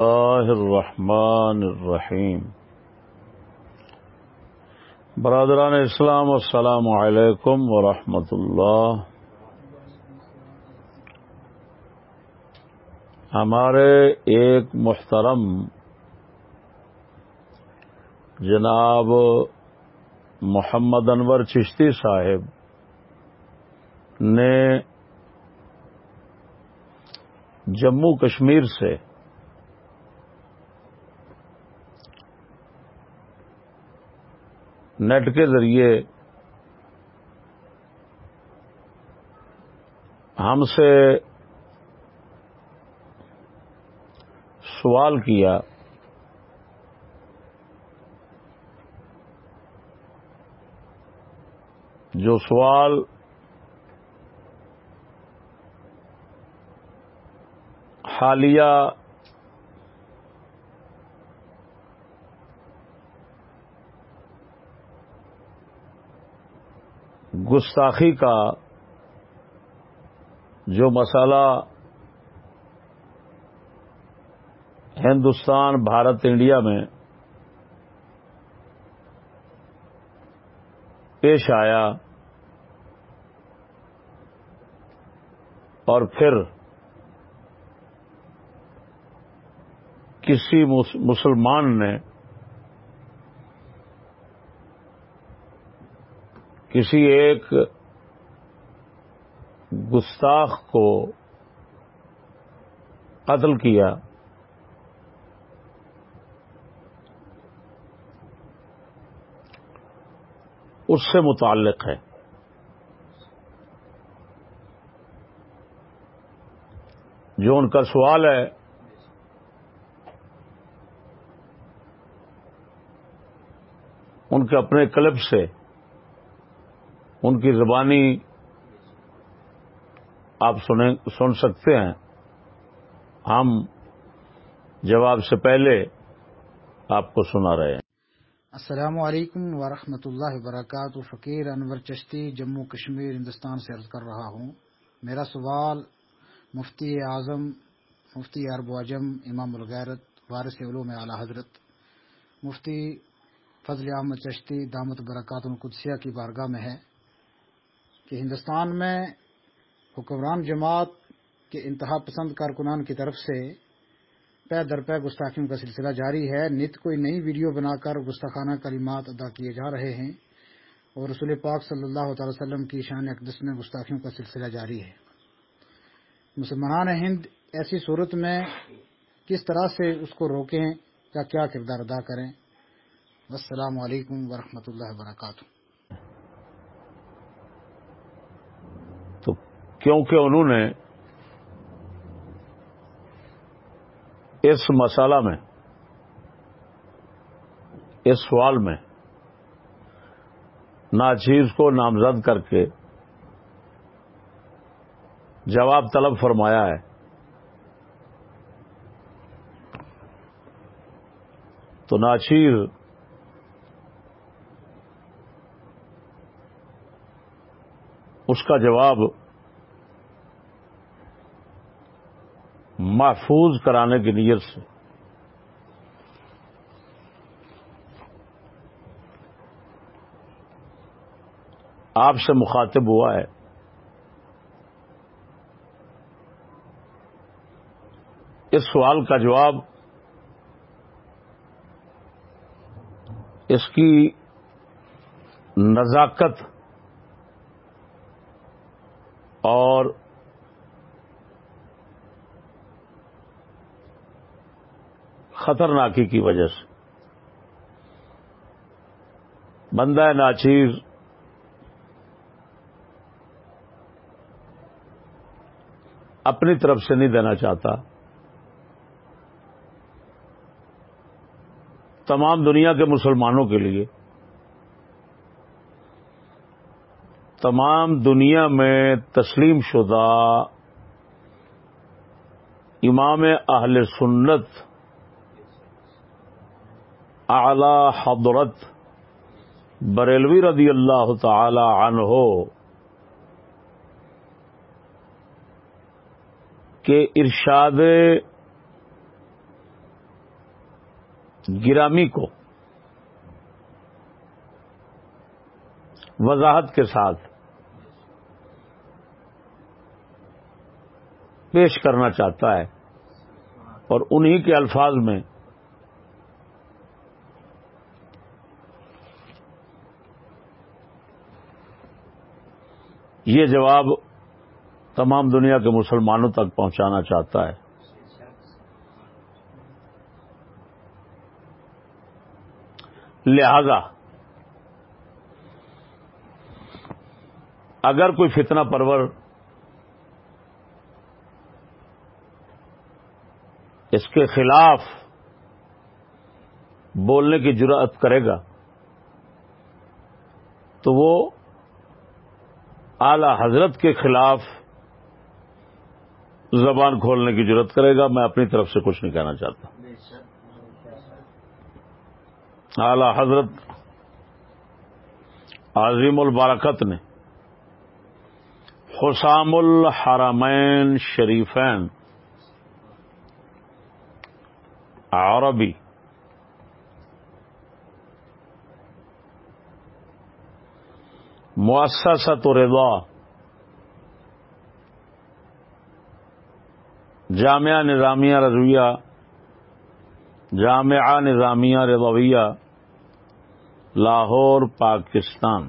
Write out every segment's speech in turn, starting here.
الله الرحمن الرحیم برادران اسلام، السلام علیکم ورحمۃ اللہ. ہمارے ایک محترم جناب محمد انور چشتی صاحب نے جموں کشمیر سے نیٹ کے ذریعے ہم سے سوال کیا جو سوال حالیہ گستاخی کا جو مسئلہ ہندوستان، بھارت، انڈیا میں پیش آیا اور پھر کسی مسلمان نے کسی ایک گستاخ کو قتل کیا، اس سے متعلق ہے۔ جو ان کا سوال ہے، ان کے اپنے کلب سے ان کی زبانی آپ سن سکتے ہیں۔ ہم جواب سے پہلے آپ کو سنا رہے ہیں۔ السلام علیکم ورحمۃ اللہ وبرکاتہ۔ فقیر انور چشتی جموں کشمیر ہندوستان سے عرض کر رہا ہوں۔ میرا سوال مفتی اعظم مفتی ارب اعظم امام الغیرت، وارث علوم اعلی حضرت۔ مفتی فضل احمد چشتی دامت برکات القدسیہ کی بارگاہ میں ہے کہ ہندوستان میں حکمران جماعت کے انتہا پسند کارکنان کی طرف سے پے در پے گستاخیوں کا سلسلہ جاری ہے۔ نت کوئی نئی ویڈیو بنا کر گستاخانہ کلمات ادا کیے جا رہے ہیں اور رسول پاک صلی اللہ تعالی وسلم کی شان اقدس میں گستاخیوں کا سلسلہ جاری ہے۔ مسلمان ہند ایسی صورت میں کس طرح سے اس کو روکیں یا کیا کردار ادا کریں؟ السلام علیکم ورحمۃ اللہ وبرکاتہ۔ کیونکہ انہوں نے اس مسالہ میں، اس سوال میں ناچیز کو نامزد کر کے جواب طلب فرمایا ہے۔ تو ناچیر اس کا جواب محفوظ کرانے کی نیت سے۔ آپ سے مخاطب ہوا ہے۔ اس سوال کا جواب اس کی نزاکت اور خطرناکی کی وجہ سے۔ بندہ ناچیر اپنی طرف سے نہیں دینا چاہتا۔ تمام دنیا کے مسلمانوں کے لیے۔ تمام دنیا میں تسلیم شدہ امام اہل سنت اعلی حضرت بریلوی رضی اللہ تعالی عنہ کے ارشاد گرامی کو وضاحت کے ساتھ پیش کرنا چاہتا ہے اور انہی کے الفاظ میں یہ جواب تمام دنیا کے مسلمانوں تک پہنچانا چاہتا ہے۔ لہذا، اگر کوئی فتنہ پرور اس کے خلاف بولنے کی جرات کرے گا، تو وہ اعلی حضرت کے خلاف زبان کھولنے کی ضرورت کرے گا، میں اپنی طرف سے کچھ نہیں کہنا چاہتا۔ اعلی حضرت عظیم البرکت نے حسام الحرمین شریفین عربی مؤسسۃ رضا۔ جامعہ نظامیہ رضویہ، جامعہ نظامیہ رضویہ، لاہور، پاکستان۔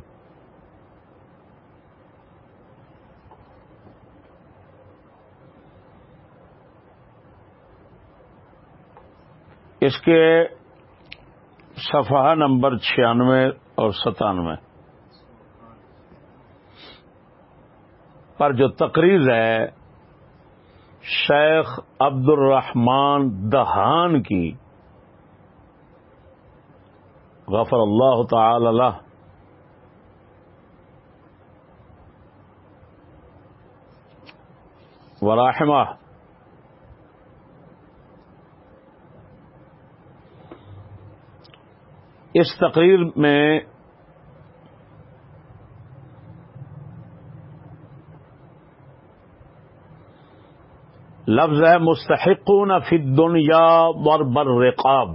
اس کے صفحہ نمبر چھیانوے اور ستانوے۔ پر جو تقریر ہے، شیخ عبد الرحمان دہان کی، غفر اللہ تعالی اللہ وراحمہ اس تقریر میں لفظ ہے مستحقون فی الدنیا وربر رقاب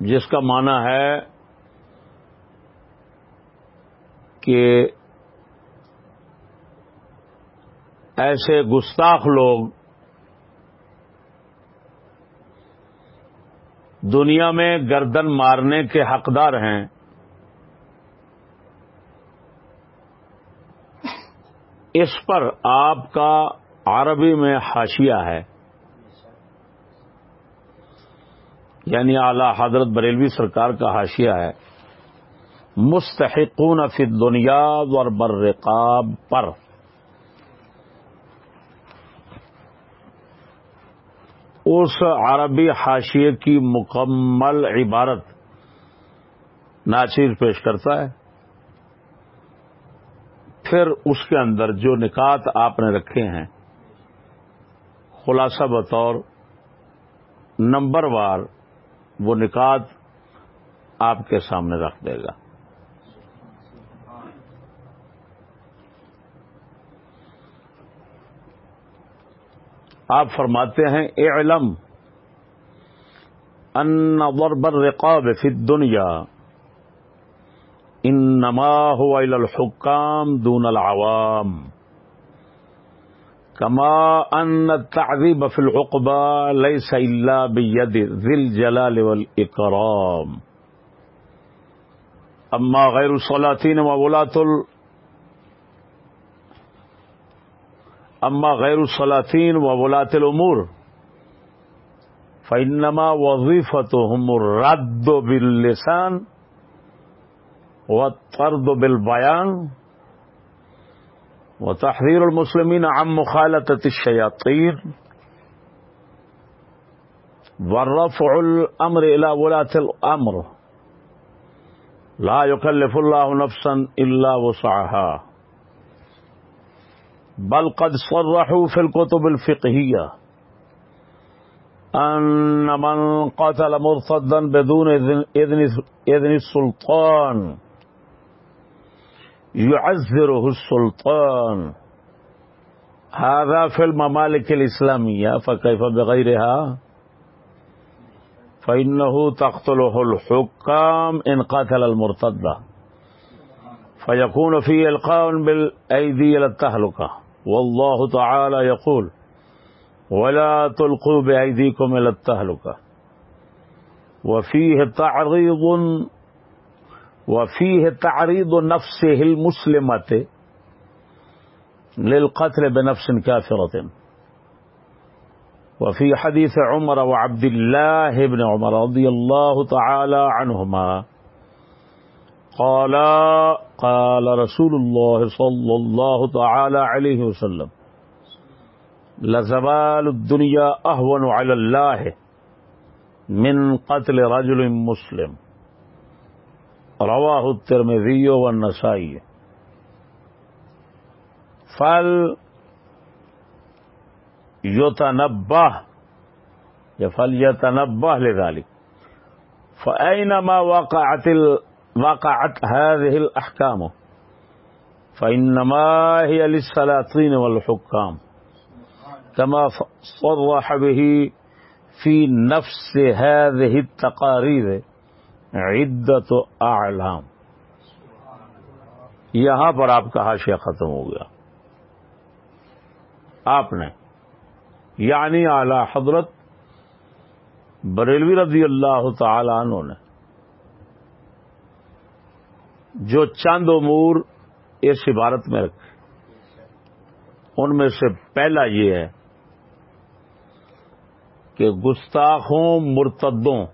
جس کا معنی ہے کہ ایسے گستاخ لوگ دنیا میں گردن مارنے کے حقدار ہیں۔ اس پر آپ کا عربی میں حاشیہ ہے۔ یعنی اعلی حضرت بریلوی سرکار کا حاشیہ ہے۔ مستحقون فی دنیا ور برقاب پر۔ اس عربی حاشیے کی مکمل عبارت ناچیر پیش کرتا ہے۔ پھر اس کے اندر جو نکات آپ نے رکھے ہیں، خلاصہ بطور نمبر وار، وہ نکات آپ کے سامنے رکھ دے گا۔ آپ فرماتے ہیں، اعلم ان ضرب الرقاب فی الدنیا۔ إنما هو إلى الحكام دون العوام. كما أن التعذيب في العقبى ليس إلا بيد ذي الجلال والإكرام. أما غير الصلاتين وولاة أما غیر الصلاطین و ولاۃ العمور فنما وظیفت رد والطرد بالبيان وتحذير المسلمين عن مخالطة الشياطين. والرفع الأمر إلى ولاة الأمر. لا يكلف الله نفسا إلا وسعها. بل قد صرحوا في الكتب الفقهية أن من قتل مرتدا بدون إذن, إذن, إذن السلطان يعذره السلطان. هذا في الممالك الإسلامية فكيف بغيرها؟ فإنه تقتله الحكام إن قتل المرتد فيكون فيه إلقاء بالأيدي إلى التهلكة. والله تعالى يقول ولا تلقوا بأيديكم إلى التهلكة. وفيه تعريض وفيه تعريض نفسه المسلمة للقتل بنفس كافرة. وفي حديث عمر وعبد الله بن عمر رضي الله تعالى عنهما قال قال رسول الله صلى الله تعالى عليه وسلم لزوال الدنيا أهون على الله من قتل رجل مسلم. رواه الترمذي والنسائي. فل يتنبه فل يتنبه لذلك. فأينما وقعت ال... وقعت هذه الأحكام فإنما هي للسلاطين والحكام كما صرح به في نفس هذه التقارير. عدت اعلام۔ یہاں پر آپ کا حاشیہ ختم ہو گیا۔ آپ نے یعنی اعلی حضرت بریلوی رضی اللہ تعالی عنہ نے، جو چند امور اس عبارت میں رکھے، ان میں سے پہلا یہ ہے کہ گستاخوں مرتدوں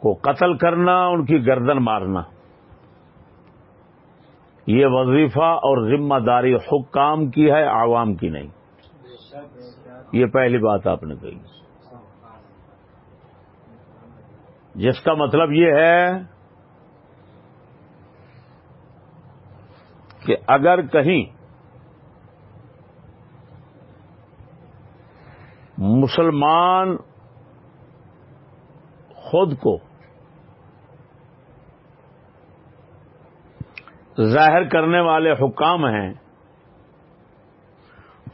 کو قتل کرنا، ان کی گردن مارنا۔ یہ وظیفہ اور ذمہ داری حکام کی ہے، عوام کی نہیں۔ یہ پہلی بات آپ نے کہی۔ جس کا مطلب یہ ہے کہ اگر کہیں مسلمان خود کو ظاہر کرنے والے حکام ہیں،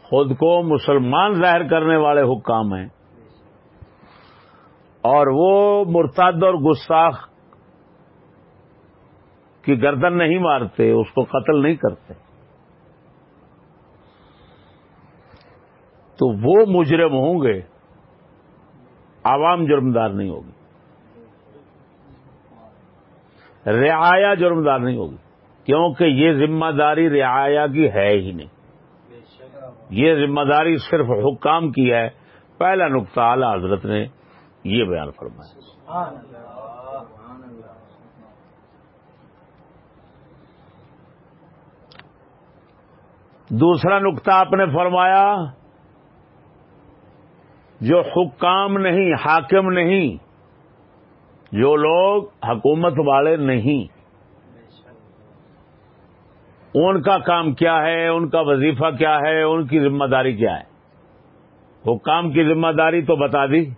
خود کو مسلمان ظاہر کرنے والے حکام ہیں۔ اور وہ مرتاد اور گستاخ کی گردن نہیں مارتے، اس کو قتل نہیں کرتے۔ تو وہ مجرم ہوں گے، عوام جرمدار نہیں ہوگی۔ رعایا جرمدار نہیں ہوگی کیونکہ یہ ذمہ داری رعایا کی ہے ہی نہیں۔ یہ ذمہ داری صرف حکام کی ہے۔ پہلا نقطہ اعلی حضرت نے یہ بیان فرمایا۔ دوسرا نقطہ آپ نے فرمایا، جو حکام نہیں، حاکم نہیں جو لوگ حکومت والے نہیں۔ ان کا کام کیا ہے، ان کا وظیفہ کیا ہے، ان کی ذمہ داری کیا ہے؟ حکام کی ذمہ داری تو بتا دی۔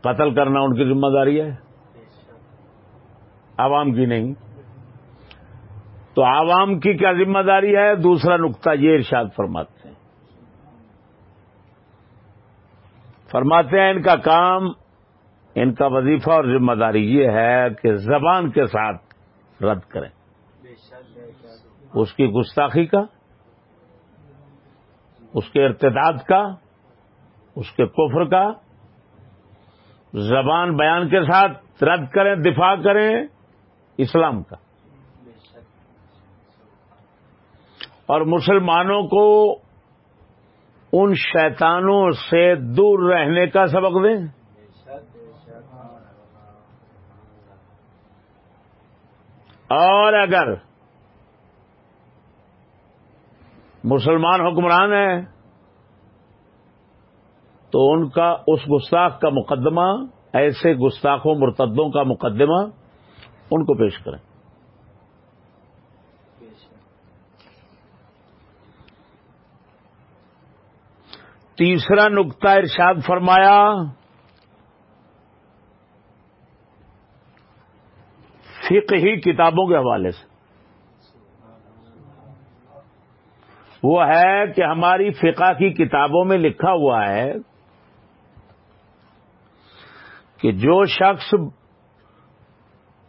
قتل کرنا ان کی ذمہ داری ہے۔ عوام کی نہیں۔ تو عوام کی کیا ذمہ داری ہے؟ دوسرا نقطہ یہ ارشاد فرماتے ہیں۔ فرماتے ہیں ان کا کام ان کا وظیفہ اور ذمہ داری یہ ہے کہ زبان کے ساتھ رد کریں۔ اس کی گستاخی کا، اس کے ارتداد کا، اس کے کفر کا، زبان بیان کے ساتھ رد کریں، دفاع کریں اسلام کا۔ اور مسلمانوں کو ان شیطانوں سے دور رہنے کا سبق دیں۔ اور اگر مسلمان حکمران ہیں تو ان کا اس گستاخ کا مقدمہ، ایسے گستاخوں، مرتدوں کا مقدمہ ان کو پیش کریں۔ تیسرا نقطہ ارشاد فرمایا فقہی کتابوں کے حوالے سے۔ وہ ہے کہ ہماری فقہ کی کتابوں میں لکھا ہوا ہے کہ جو شخص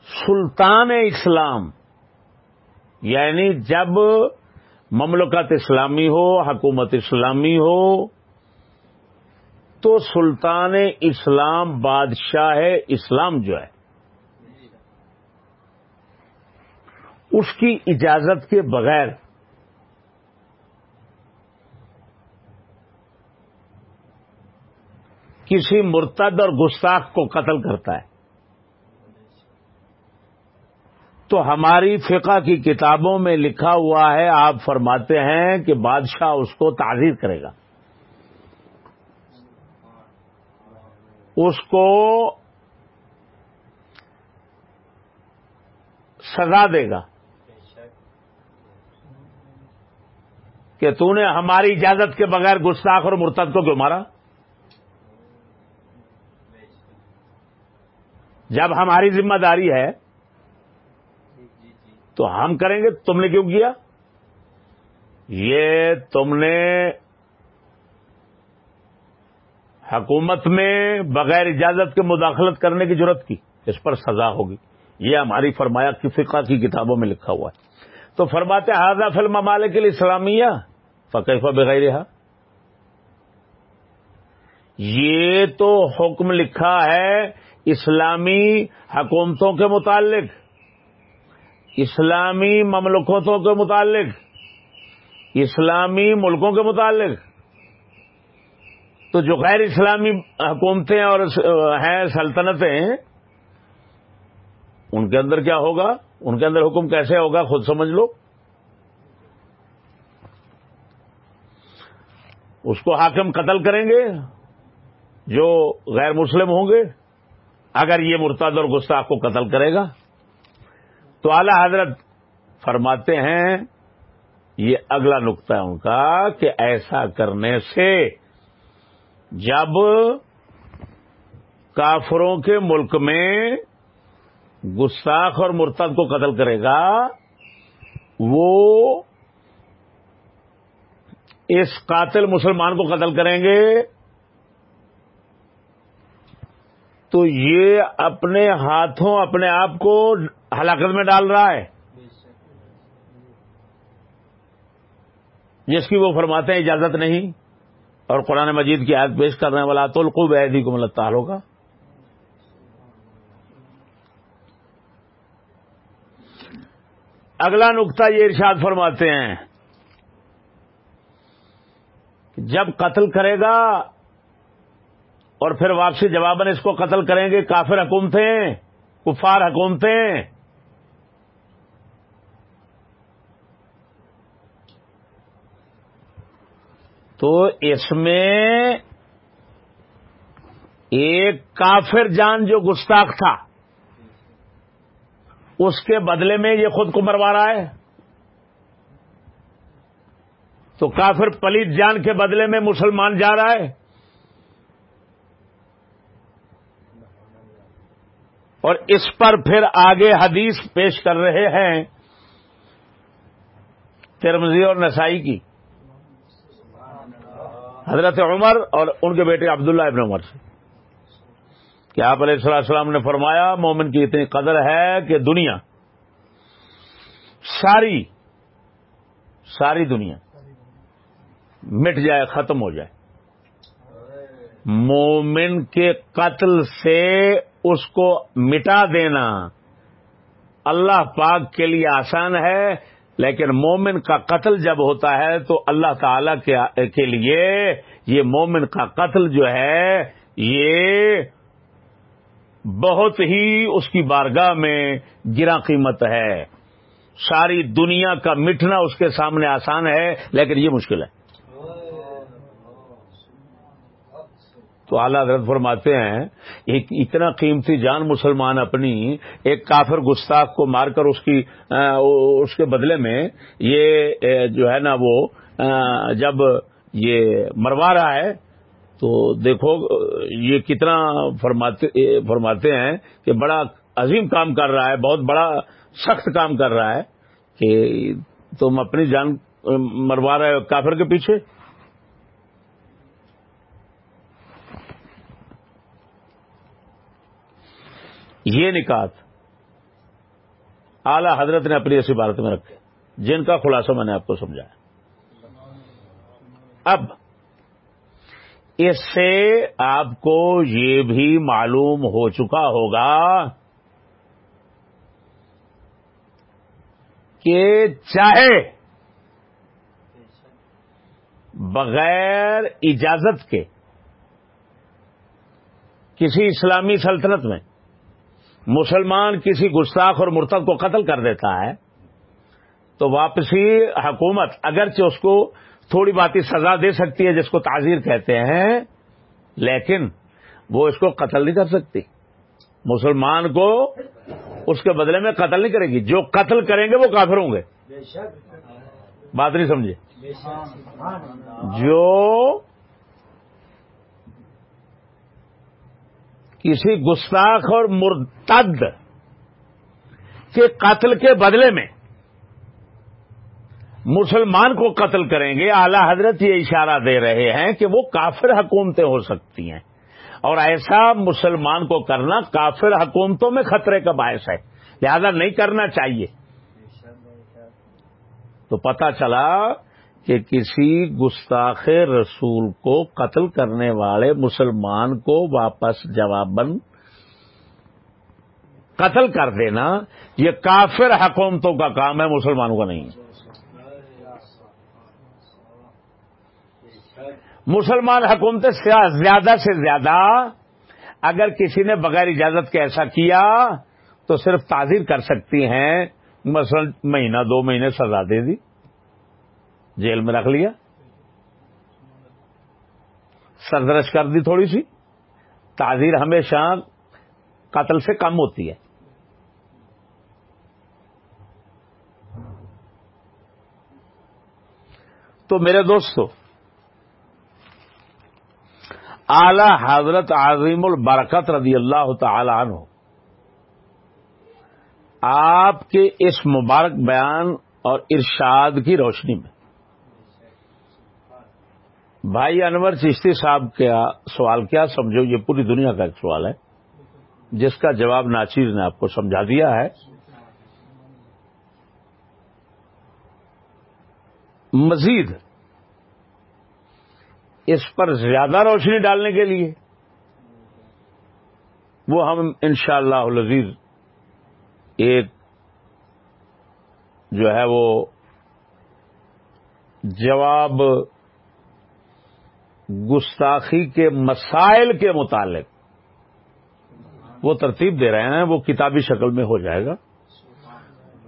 سلطان اسلام یعنی جب مملکت اسلامی ہو، حکومت اسلامی ہو، تو سلطان اسلام بادشاہ اسلام جو ہے اس کی اجازت کے بغیر کسی مرتد اور گستاخ کو قتل کرتا ہے۔ تو ہماری فقہ کی کتابوں میں لکھا ہوا ہے، آپ فرماتے ہیں کہ بادشاہ اس کو تعزیر کرے گا۔ اس کو سزا دے گا۔ کہ تو نے ہماری اجازت کے بغیر گستاخ اور مرتد کو کیوں مارا؟ جب ہماری ذمہ داری ہے، تو ہم کریں گے، تم نے کیوں کیا؟ یہ تم نے حکومت میں بغیر اجازت کے مداخلت کرنے کی ضرورت کی، اس پر سزا ہوگی۔ یہ ہماری فرمایا کی فقہ کی کتابوں میں لکھا ہوا ہے۔ تو فرماتے حاضہ فلم ممالک کے لیے اسلامیہ فقیفہ بغیر رہا یہ تو حکم لکھا ہے اسلامی حکومتوں کے متعلق، اسلامی مملکتوں کے متعلق، اسلامی ملکوں کے متعلق۔ تو جو غیر اسلامی حکومتیں اور ہیں، سلطنتیں، ان کے اندر کیا ہوگا؟ ان کے اندر حکم کیسے ہوگا خود سمجھ لو۔ اس کو حاکم قتل کریں گے، جو غیر مسلم ہوں گے، اگر یہ مرتاد اور گستاخ کو قتل کرے گا۔ تو اعلی حضرت فرماتے ہیں، یہ اگلا نقطہ ہے ان کا، کہ ایسا کرنے سے جب کافروں کے ملک میں گستاخ اور مرتد کو قتل کرے گا، وہ اس قاتل مسلمان کو قتل کریں گے۔ تو یہ اپنے ہاتھوں اپنے آپ کو ہلاکت میں ڈال رہا ہے۔ جس کی وہ فرماتے ہیں اجازت نہیں، اور قرآن مجید کی آیت پیش کرنے والا تو القوب عیدی کو ملتا ہوگا اگلا نقطہ یہ ارشاد فرماتے ہیں جب قتل کرے گا اور پھر واپسی جواباً اس کو قتل کریں گے، کافر حکومتیں کفار حکومتیں تو اس میں ایک کافر جان جو گستاخ تھا۔ اس کے بدلے میں یہ خود کو مروا رہا ہے؟ تو کافر پلیت جان کے بدلے میں مسلمان جا رہا ہے؟ اور اس پر پھر آگے حدیث پیش کر رہے ہیں ترمزی اور نسائی کی۔ حضرت عمر اور ان کے بیٹے عبداللہ ابن عمر سے۔ کہ آپ علیہ السلام السلام نے فرمایا، مومن کی اتنی قدر ہے کہ دنیا، ساری ساری دنیا مٹ جائے، ختم ہو جائے۔ مومن کے قتل سے اس کو مٹا دینا اللہ پاک کے لیے آسان ہے، لیکن مومن کا قتل جب ہوتا ہے تو اللہ تعالی کے لیے یہ مومن کا قتل جو ہے، یہ بہت ہی اس کی بارگاہ میں گرا قیمت ہے۔ ساری دنیا کا مٹنا اس کے سامنے آسان ہے، لیکن یہ مشکل ہے۔ تو اعلیٰ حضرت فرماتے ہیں، ایک اتنا قیمتی جان مسلمان اپنی ایک کافر گستاخ کو مار کر اس کی اس کے بدلے میں یہ جو ہے نا وہ جب یہ مروا رہا ہے تو دیکھو، یہ کتنا فرماتے ہیں کہ بڑا عظیم کام کر رہا ہے، بہت بڑا سخت کام کر رہا ہے کہ تم اپنی جان مروا رہا ہے کافر کے پیچھے۔ یہ نکات اعلی حضرت نے اپنی ایسی عبارت میں رکھے، جن کا خلاصہ میں نے آپ کو سمجھایا۔ اب اس سے آپ کو یہ بھی معلوم ہو چکا ہوگا کہ چاہے بغیر اجازت کے کسی اسلامی سلطنت میں مسلمان کسی گستاخ اور مرتب کو قتل کر دیتا ہے تو واپسی حکومت اگرچہ اس کو تھوڑی باتی سزا دے سکتی ہے جس کو تعزیر کہتے ہیں، لیکن وہ اس کو قتل نہیں کر سکتی۔ مسلمان کو اس کے بدلے میں قتل نہیں کرے گی۔ جو قتل کریں گے وہ کافر ہوں گے۔ بات نہیں سمجھے؟ جو کسی گستاخ اور مرتد کے قتل کے بدلے میں مسلمان کو قتل کریں گے، اعلی حضرت یہ اشارہ دے رہے ہیں کہ وہ کافر حکومتیں ہو سکتی ہیں۔ اور ایسا مسلمان کو کرنا کافر حکومتوں میں خطرے کا باعث ہے۔ لہذا نہیں کرنا چاہیے۔ تو پتا چلا کہ کسی گستاخ رسول کو قتل کرنے والے مسلمان کو واپس جواباً قتل کر دینا، یہ کافر حکومتوں کا کام ہے، مسلمانوں کا نہیں۔ مسلمان حکومتیں زیادہ سے زیادہ اگر کسی نے بغیر اجازت کے ایسا کیا تو صرف تعزیر کر سکتی ہیں، مثلا مہینہ، دو مہینے سزا دے دی۔ جیل میں رکھ لیا۔ سردرش کر دی تھوڑی سی۔ تعزیر ہمیشہ قتل سے کم ہوتی ہے۔ تو میرے دوستو اعلی حضرت عظیم البرکت رضی اللہ تعالی عنہ۔ آپ کے اس مبارک بیان اور ارشاد کی روشنی میں۔ بھائی انور چشتی صاحب کا سوال، کیا سمجھو؟ یہ پوری دنیا کا ایک سوال ہے۔ جس کا جواب ناچیر نے آپ کو سمجھا دیا ہے۔ مزید اس پر زیادہ روشنی ڈالنے کے لیے وہ ہم انشاءاللہ اللہ ایک جو ہے وہ جواب گستاخی کے مسائل کے متعلق وہ ترتیب دے رہے ہیں، وہ کتابی شکل میں ہو جائے گا۔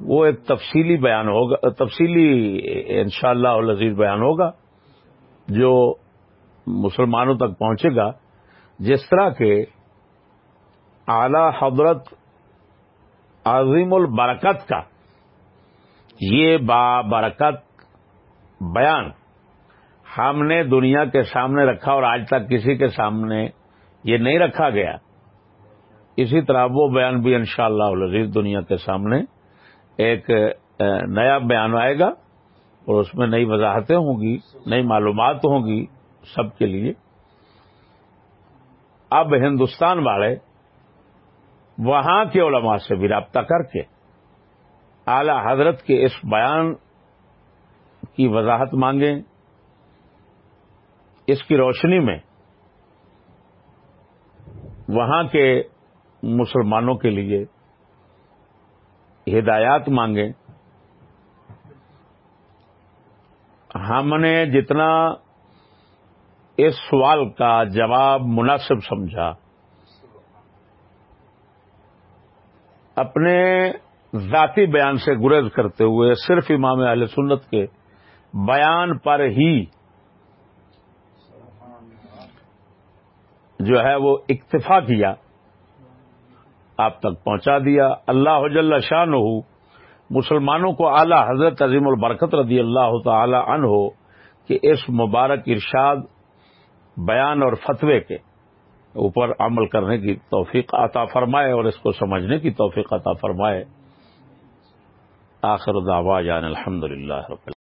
وہ ایک تفصیلی بیان ہوگا، تفصیلی انشاءاللہ اللہ بیان ہوگا، جو مسلمانوں تک پہنچے گا، جس طرح کے اعلی حضرت عظیم البرکت کا یہ بابرکت بیان ہم نے دنیا کے سامنے رکھا اور آج تک کسی کے سامنے یہ نہیں رکھا گیا۔ اسی طرح وہ بیان بھی انشاءاللہ شاء اللہ دنیا کے سامنے ایک نیا بیان آئے گا اور اس میں نئی وضاحتیں ہوں گی، نئی معلومات ہوں گی۔ سب کے لیے۔ اب ہندوستان والے وہاں کے علماء سے بھی رابطہ کر کے اعلی حضرت کے اس بیان کی وضاحت مانگیں۔ اس کی روشنی میں وہاں کے مسلمانوں کے لیے ہدایات مانگیں۔ ہم نے جتنا اس سوال کا جواب مناسب سمجھا۔ اپنے ذاتی بیان سے گریز کرتے ہوئے صرف امام اہل سنت کے بیان پر ہی جو ہے وہ اکتفا کیا، آپ تک پہنچا دیا۔ اللہ جل شاہ ہو مسلمانوں کو اعلی حضرت عظیم البرکت رضی اللہ تعالی عنہ ہو کہ اس مبارک ارشاد بیان اور فتوے کے اوپر عمل کرنے کی توفیق عطا فرمائے اور اس کو سمجھنے کی توفیق عطا فرمائے۔ آخر دعوا جان الحمد للہ